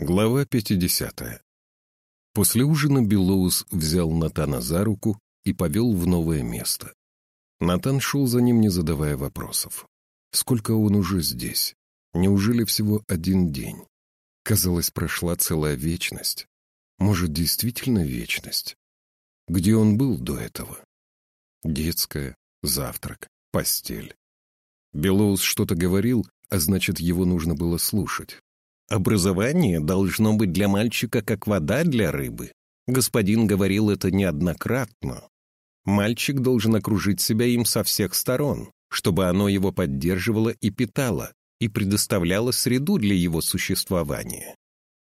Глава 50. После ужина Белоус взял Натана за руку и повел в новое место. Натан шел за ним, не задавая вопросов. Сколько он уже здесь? Неужели всего один день? Казалось, прошла целая вечность. Может, действительно вечность? Где он был до этого? Детская, завтрак, постель. Белоус что-то говорил, а значит, его нужно было слушать. Образование должно быть для мальчика как вода для рыбы. Господин говорил это неоднократно. Мальчик должен окружить себя им со всех сторон, чтобы оно его поддерживало и питало, и предоставляло среду для его существования.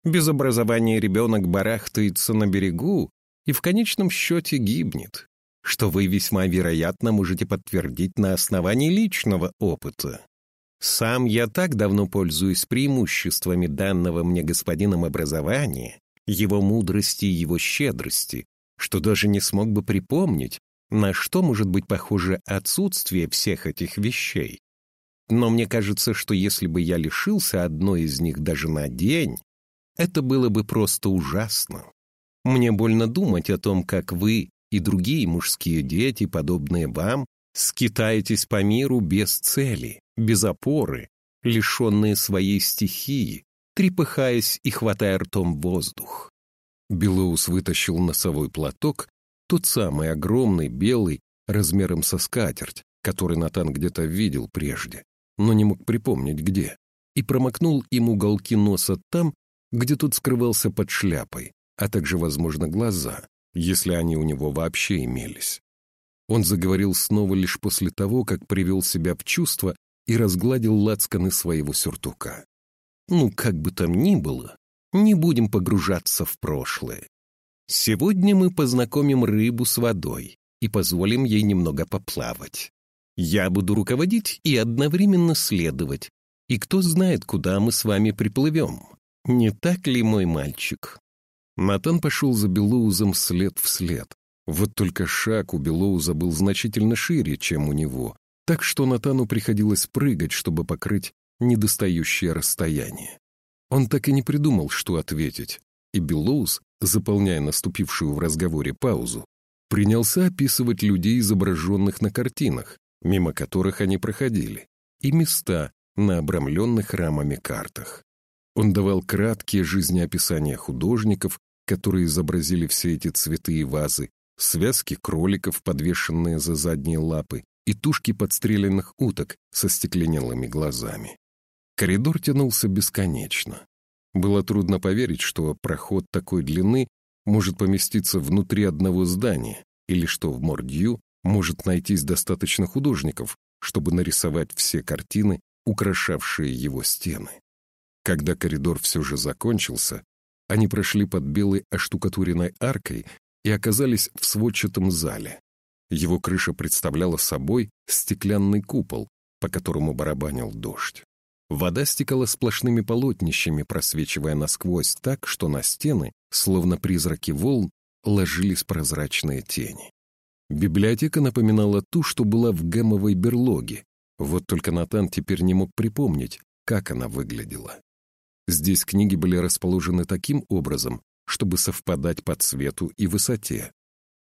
Без образования ребенок барахтается на берегу и в конечном счете гибнет, что вы весьма вероятно можете подтвердить на основании личного опыта. Сам я так давно пользуюсь преимуществами данного мне господином образования, его мудрости и его щедрости, что даже не смог бы припомнить, на что может быть похоже отсутствие всех этих вещей. Но мне кажется, что если бы я лишился одной из них даже на день, это было бы просто ужасно. Мне больно думать о том, как вы и другие мужские дети, подобные вам, скитаетесь по миру без цели, без опоры, лишенные своей стихии, трепыхаясь и хватая ртом воздух. Белоус вытащил носовой платок, тот самый огромный, белый, размером со скатерть, который Натан где-то видел прежде, но не мог припомнить где, и промокнул им уголки носа там, где тот скрывался под шляпой, а также, возможно, глаза, если они у него вообще имелись. Он заговорил снова лишь после того, как привел себя в чувство и разгладил лацканы своего сюртука. «Ну, как бы там ни было, не будем погружаться в прошлое. Сегодня мы познакомим рыбу с водой и позволим ей немного поплавать. Я буду руководить и одновременно следовать, и кто знает, куда мы с вами приплывем. Не так ли, мой мальчик?» Натан пошел за Белоузом след в след. Вот только шаг у Белоуза был значительно шире, чем у него, так что Натану приходилось прыгать, чтобы покрыть недостающее расстояние. Он так и не придумал, что ответить, и Белоуз, заполняя наступившую в разговоре паузу, принялся описывать людей, изображенных на картинах, мимо которых они проходили, и места на обрамленных рамами картах. Он давал краткие жизнеописания художников, которые изобразили все эти цветы и вазы, связки кроликов, подвешенные за задние лапы, и тушки подстреленных уток со стекленелыми глазами. Коридор тянулся бесконечно. Было трудно поверить, что проход такой длины может поместиться внутри одного здания, или что в Мордью может найтись достаточно художников, чтобы нарисовать все картины, украшавшие его стены. Когда коридор все же закончился, они прошли под белой оштукатуренной аркой и оказались в сводчатом зале. Его крыша представляла собой стеклянный купол, по которому барабанил дождь. Вода стекала сплошными полотнищами, просвечивая насквозь так, что на стены, словно призраки волн, ложились прозрачные тени. Библиотека напоминала ту, что была в гэмовой берлоге, вот только Натан теперь не мог припомнить, как она выглядела. Здесь книги были расположены таким образом, чтобы совпадать по цвету и высоте.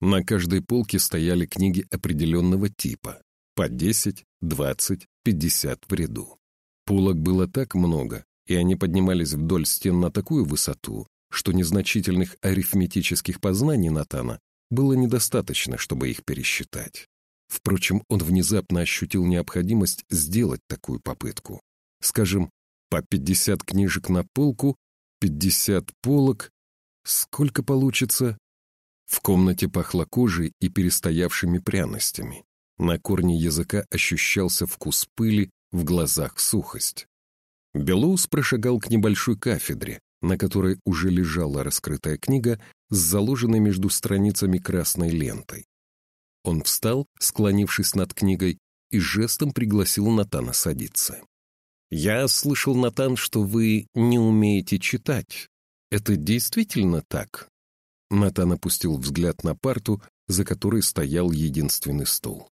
На каждой полке стояли книги определенного типа, по 10, 20, 50 в ряду. Полок было так много, и они поднимались вдоль стен на такую высоту, что незначительных арифметических познаний Натана было недостаточно, чтобы их пересчитать. Впрочем, он внезапно ощутил необходимость сделать такую попытку. Скажем, по 50 книжек на полку, 50 полок, Сколько получится? В комнате пахло кожей и перестоявшими пряностями. На корне языка ощущался вкус пыли, в глазах сухость. Белоус прошагал к небольшой кафедре, на которой уже лежала раскрытая книга с заложенной между страницами красной лентой. Он встал, склонившись над книгой, и жестом пригласил Натана садиться. «Я слышал, Натан, что вы не умеете читать. Это действительно так?» Натан опустил взгляд на парту, за которой стоял единственный стол.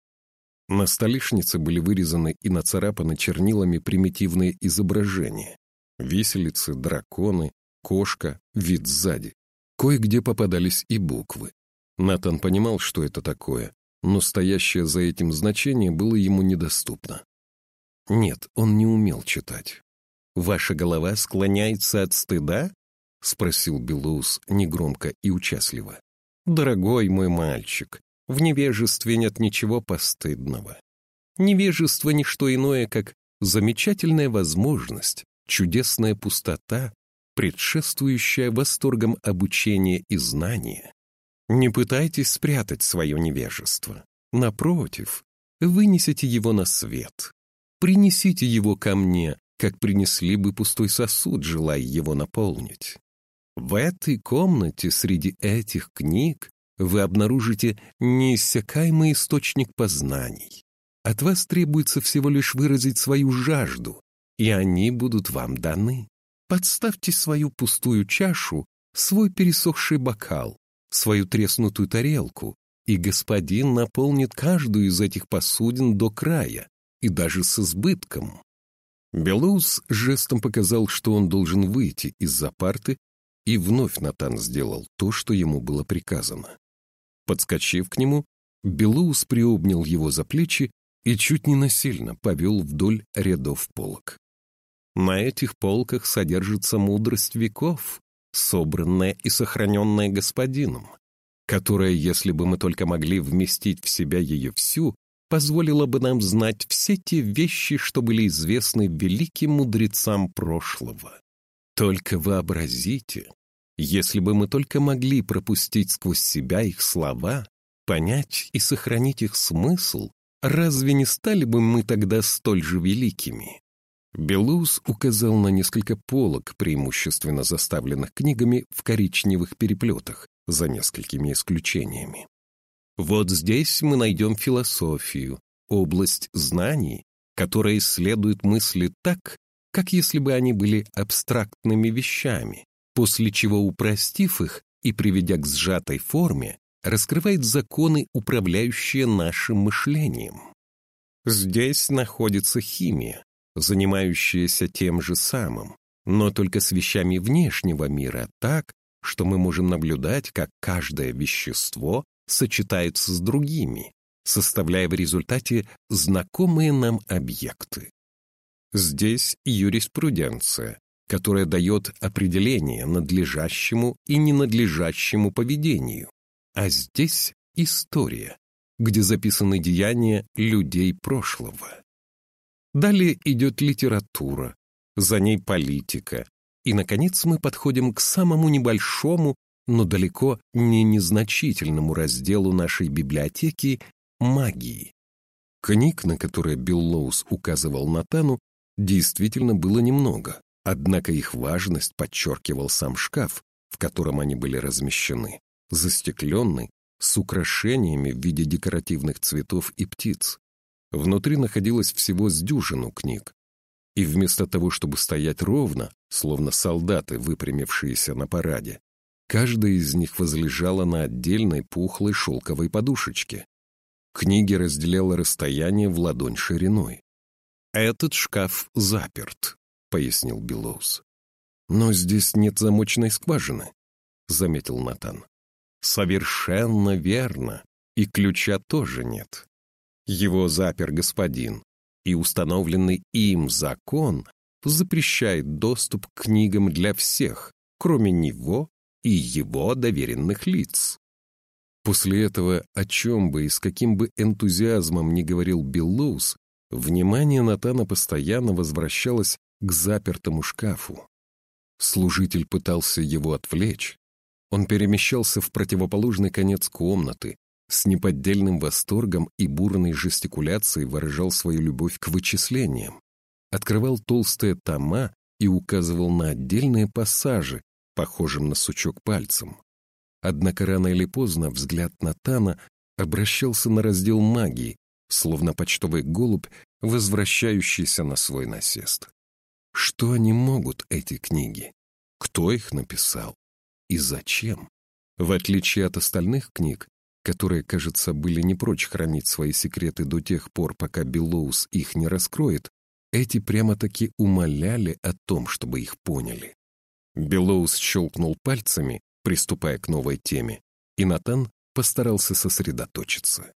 На столешнице были вырезаны и нацарапаны чернилами примитивные изображения. Виселицы, драконы, кошка, вид сзади. Кое-где попадались и буквы. Натан понимал, что это такое, но стоящее за этим значение было ему недоступно. Нет, он не умел читать. «Ваша голова склоняется от стыда?» — спросил Белоус негромко и участливо. «Дорогой мой мальчик, в невежестве нет ничего постыдного. Невежество — не что иное, как замечательная возможность, чудесная пустота, предшествующая восторгам обучения и знания. Не пытайтесь спрятать свое невежество. Напротив, вынесите его на свет. Принесите его ко мне, как принесли бы пустой сосуд, желая его наполнить. В этой комнате среди этих книг вы обнаружите неиссякаемый источник познаний. От вас требуется всего лишь выразить свою жажду, и они будут вам даны. Подставьте свою пустую чашу, свой пересохший бокал, свою треснутую тарелку, и господин наполнит каждую из этих посудин до края, и даже с избытком. Белоус жестом показал, что он должен выйти из-за парты, и вновь Натан сделал то, что ему было приказано. Подскочив к нему, Белоус приобнял его за плечи и чуть не насильно повел вдоль рядов полок. На этих полках содержится мудрость веков, собранная и сохраненная господином, которая, если бы мы только могли вместить в себя ее всю, позволила бы нам знать все те вещи, что были известны великим мудрецам прошлого. Только вообразите, если бы мы только могли пропустить сквозь себя их слова, понять и сохранить их смысл, разве не стали бы мы тогда столь же великими? Белус указал на несколько полок, преимущественно заставленных книгами в коричневых переплетах, за несколькими исключениями. Вот здесь мы найдем философию, область знаний, которая исследует мысли так, как если бы они были абстрактными вещами, после чего, упростив их и приведя к сжатой форме, раскрывает законы, управляющие нашим мышлением. Здесь находится химия, занимающаяся тем же самым, но только с вещами внешнего мира так, что мы можем наблюдать, как каждое вещество сочетается с другими, составляя в результате знакомые нам объекты. Здесь юриспруденция, которая дает определение надлежащему и ненадлежащему поведению, а здесь история, где записаны деяния людей прошлого. Далее идет литература, за ней политика, и, наконец, мы подходим к самому небольшому но далеко не незначительному разделу нашей библиотеки магии. Книг, на которые Биллоус указывал Натану, действительно было немного, однако их важность подчеркивал сам шкаф, в котором они были размещены, застекленный, с украшениями в виде декоративных цветов и птиц. Внутри находилось всего с дюжину книг. И вместо того, чтобы стоять ровно, словно солдаты, выпрямившиеся на параде, Каждая из них возлежала на отдельной пухлой шелковой подушечке. Книги разделяло расстояние в ладонь шириной. «Этот шкаф заперт», — пояснил Белоус. «Но здесь нет замочной скважины», — заметил Натан. «Совершенно верно. И ключа тоже нет. Его запер господин, и установленный им закон запрещает доступ к книгам для всех, кроме него и его доверенных лиц. После этого, о чем бы и с каким бы энтузиазмом ни говорил Биллоус, внимание Натана постоянно возвращалось к запертому шкафу. Служитель пытался его отвлечь. Он перемещался в противоположный конец комнаты, с неподдельным восторгом и бурной жестикуляцией выражал свою любовь к вычислениям, открывал толстые тома и указывал на отдельные пассажи, похожим на сучок пальцем. Однако рано или поздно взгляд Натана обращался на раздел магии, словно почтовый голубь, возвращающийся на свой насест. Что они могут, эти книги? Кто их написал? И зачем? В отличие от остальных книг, которые, кажется, были не прочь хранить свои секреты до тех пор, пока Белоус их не раскроет, эти прямо-таки умоляли о том, чтобы их поняли. Белоус щелкнул пальцами, приступая к новой теме, и Натан постарался сосредоточиться.